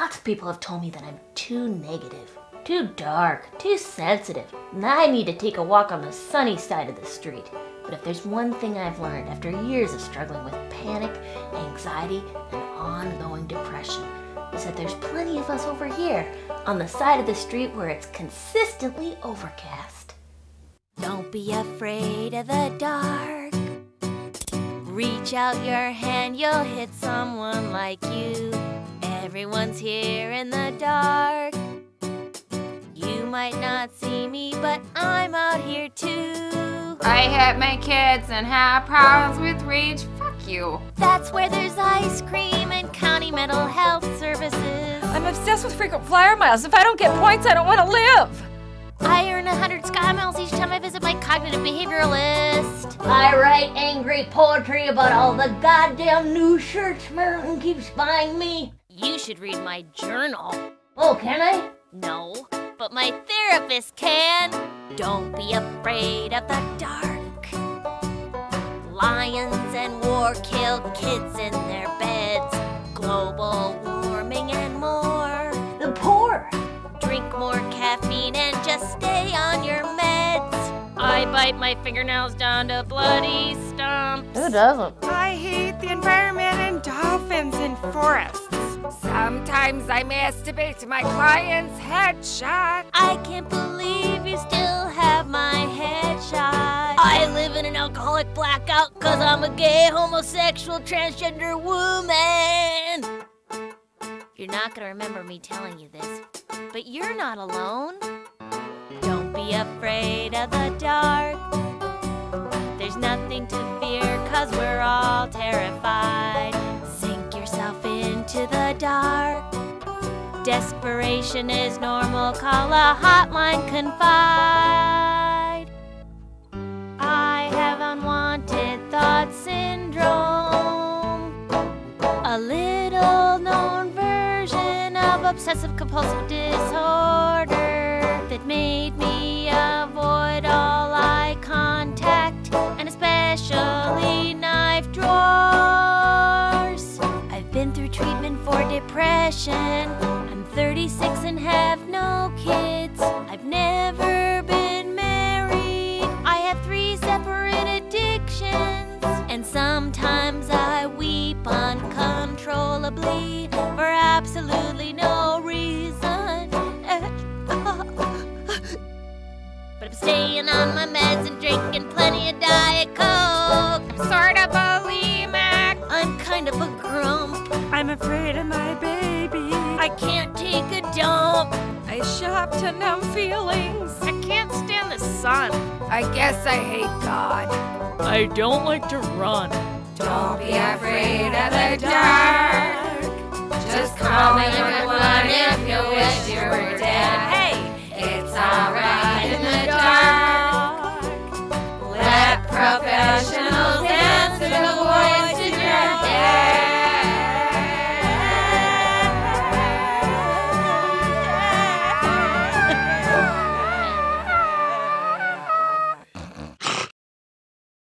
Lots of people have told me that I'm too negative, too dark, too sensitive, and I need to take a walk on the sunny side of the street. But if there's one thing I've learned after years of struggling with panic, anxiety, and ongoing depression, is that there's plenty of us over here on the side of the street where it's consistently overcast. Don't be afraid of the dark. Reach out your hand, you'll hit someone like you. Everyone's here in the dark. You might not see me, but I'm out here too. I hit my kids and have problems with rage. Fuck you. That's where there's ice cream and county mental health services. I'm obsessed with frequent flyer miles. If I don't get points, I don't want to live. I earn 100 sky miles each time I visit my cognitive behavioralist. I write angry poetry about all the goddamn new shirts Merlin keeps buying me. You should read my journal. Oh, can I? No, but my therapist can. Don't be afraid of the dark. Lions and war kill kids in their beds. Global warming and more. The poor. Drink more caffeine and just stay on your meds. I bite my fingernails down to bloody stumps. Who doesn't? I hate the environment and dolphins in forests. Sometimes I masturbate to my client's headshot. I can't believe you still have my headshot. I live in an alcoholic blackout cause I'm a gay, homosexual, transgender woman. You're not gonna remember me telling you this, but you're not alone. Don't be afraid of the dark. There's nothing to fear cause we're all terrified. Dark. Desperation is normal, call a hotline, confide. I have unwanted thought syndrome, a little known version of obsessive compulsive disorder that made me I'm 36 and have no kids. I've never been married. I have three separate addictions. And sometimes I weep uncontrollably for absolutely no reason. but I'm staying on my meds and drinking plenty of Diet Coke. Sort of a bulimic. I'm kind of a grump. I'm afraid of my. I can't take a dump. I shop to numb feelings. I can't stand the sun. I guess I hate God. I don't like to run. Don't be afraid of the dark. Just call me everyone